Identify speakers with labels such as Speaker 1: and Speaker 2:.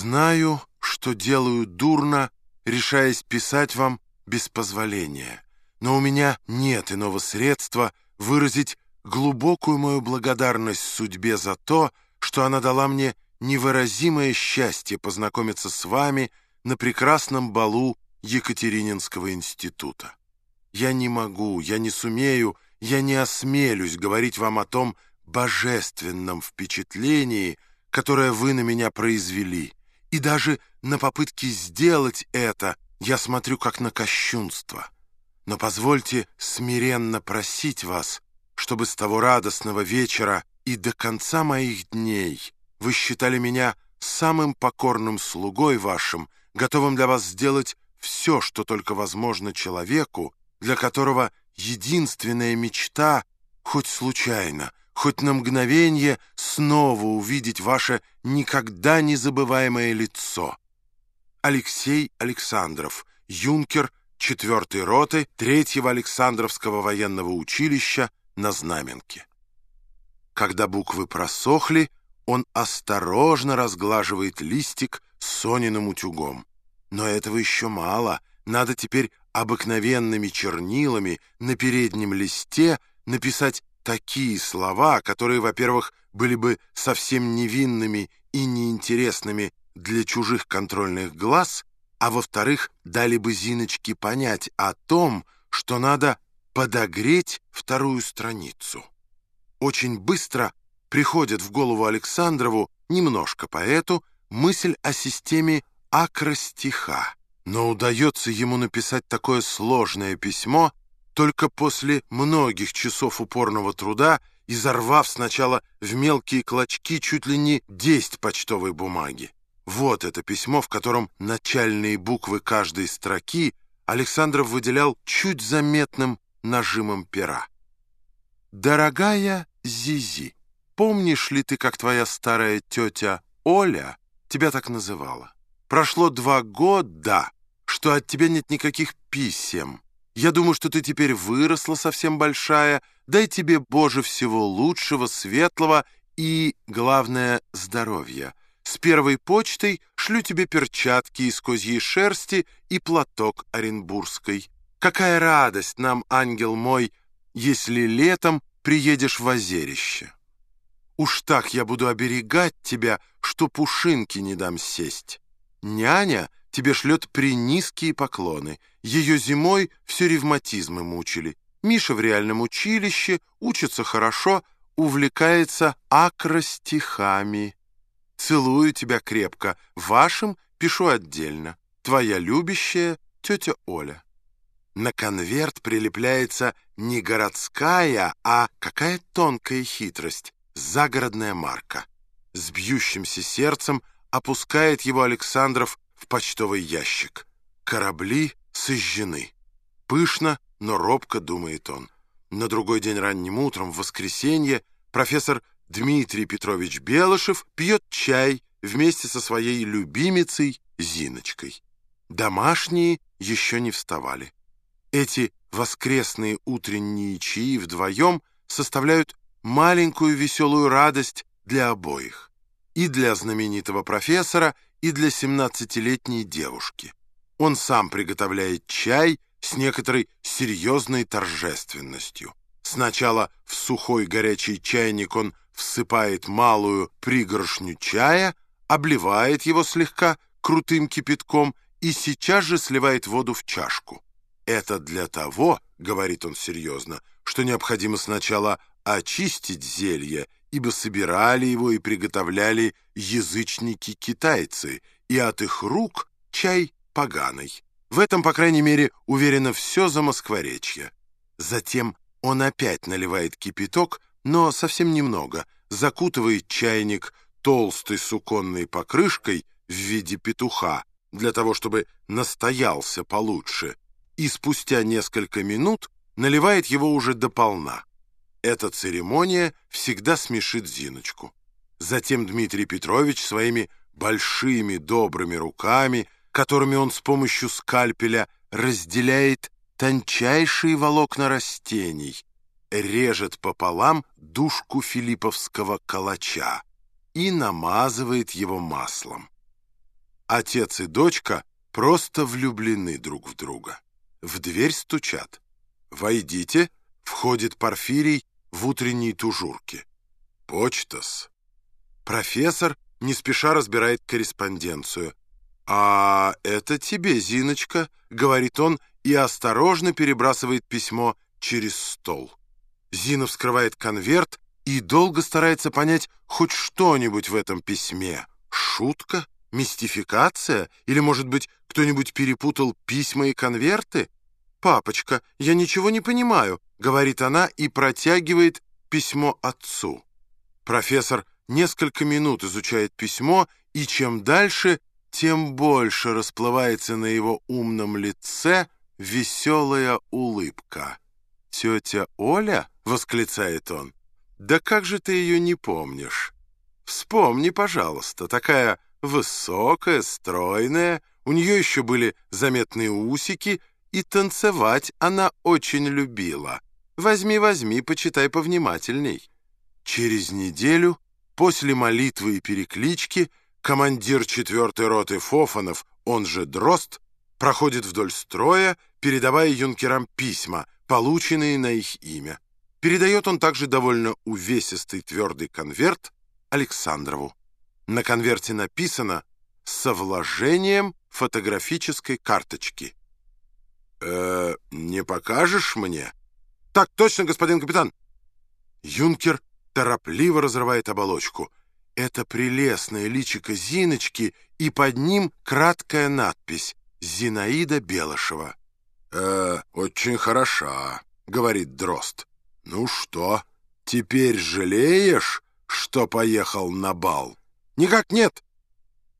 Speaker 1: Знаю, что делаю дурно, решаясь писать вам без позволения, но у меня нет иного средства выразить глубокую мою благодарность судьбе за то, что она дала мне невыразимое счастье познакомиться с вами на прекрасном балу Екатерининского института. Я не могу, я не сумею, я не осмелюсь говорить вам о том божественном впечатлении, которое вы на меня произвели, и даже на попытки сделать это я смотрю как на кощунство. Но позвольте смиренно просить вас, чтобы с того радостного вечера и до конца моих дней вы считали меня самым покорным слугой вашим, готовым для вас сделать все, что только возможно человеку, для которого единственная мечта, хоть случайно, хоть на мгновение, снова увидеть ваше никогда не забываемое лицо. Алексей Александров, юнкер 4-й роты 3-го Александровского военного училища на Знаменке. Когда буквы просохли, он осторожно разглаживает листик Сониным утюгом. Но этого еще мало. Надо теперь обыкновенными чернилами на переднем листе написать такие слова, которые, во-первых, были бы совсем невинными и неинтересными для чужих контрольных глаз, а во-вторых, дали бы Зиночке понять о том, что надо подогреть вторую страницу. Очень быстро приходит в голову Александрову, немножко поэту, мысль о системе акростиха. Но удается ему написать такое сложное письмо только после многих часов упорного труда, изорвав сначала в мелкие клочки чуть ли не десять почтовой бумаги. Вот это письмо, в котором начальные буквы каждой строки Александров выделял чуть заметным нажимом пера. «Дорогая Зизи, помнишь ли ты, как твоя старая тетя Оля тебя так называла? Прошло два года, что от тебя нет никаких писем. Я думаю, что ты теперь выросла совсем большая. Дай тебе, Боже, всего лучшего, светлого и, главное, здоровья. С первой почтой шлю тебе перчатки из козьей шерсти и платок оренбургской. Какая радость нам, ангел мой, если летом приедешь в озерище. Уж так я буду оберегать тебя, что пушинки не дам сесть. Няня тебе шлет принизкие поклоны. Ее зимой все ревматизмы мучили. Миша в реальном училище, учится хорошо, увлекается акростихами. Целую тебя крепко. Вашим пишу отдельно. Твоя любящая тетя Оля. На конверт прилепляется не городская, а какая тонкая хитрость, загородная марка. С бьющимся сердцем опускает его Александров в почтовый ящик. Корабли сожжены. Пышно, но робко думает он. На другой день ранним утром, в воскресенье, профессор Дмитрий Петрович Белышев пьет чай вместе со своей любимицей Зиночкой. Домашние еще не вставали. Эти воскресные утренние чаи вдвоем составляют маленькую веселую радость для обоих. И для знаменитого профессора, и для 17-летней девушки. Он сам приготовляет чай с некоторой серьезной торжественностью. Сначала в сухой горячий чайник он всыпает малую пригоршню чая, обливает его слегка крутым кипятком и сейчас же сливает воду в чашку. «Это для того, — говорит он серьезно, — что необходимо сначала очистить зелье, ибо собирали его и приготовляли язычники-китайцы, и от их рук чай поганый. В этом, по крайней мере, уверено все за москворечье. Затем он опять наливает кипяток, но совсем немного, закутывает чайник толстой суконной покрышкой в виде петуха, для того, чтобы настоялся получше, и спустя несколько минут наливает его уже до полна. Эта церемония всегда смешит Зиночку. Затем Дмитрий Петрович своими большими добрыми руками, которыми он с помощью скальпеля разделяет тончайшие волокна растений, режет пополам душку филипповского калача и намазывает его маслом. отец и дочка просто влюблены друг в друга. В дверь стучат. «Войдите», — входит Порфирий в утренней тужурке. «Почтас». Профессор не спеша разбирает корреспонденцию. «А это тебе, Зиночка», — говорит он и осторожно перебрасывает письмо через стол. Зина вскрывает конверт и долго старается понять хоть что-нибудь в этом письме. Шутка? Мистификация? Или, может быть, кто-нибудь перепутал письма и конверты? «Папочка, я ничего не понимаю», — говорит она и протягивает письмо отцу. Профессор несколько минут изучает письмо, и чем дальше, тем больше расплывается на его умном лице веселая улыбка. «Тетя Оля?» — восклицает он. «Да как же ты ее не помнишь? Вспомни, пожалуйста, такая высокая, стройная, у нее еще были заметные усики, и танцевать она очень любила. Возьми, возьми, почитай повнимательней». Через неделю, после молитвы и переклички, командир четвертой роты Фофанов, он же Дрозд, проходит вдоль строя, передавая юнкерам письма, полученные на их имя. Передает он также довольно увесистый твердый конверт Александрову. На конверте написано «Со вложением фотографической карточки». «Э, не покажешь мне?» «Так точно, господин капитан!» Юнкер торопливо разрывает оболочку. Это прелестное личико Зиночки, и под ним краткая надпись «Зинаида Белышева». «Э, очень хороша», — говорит Дрозд. «Ну что, теперь жалеешь, что поехал на бал?» «Никак нет!»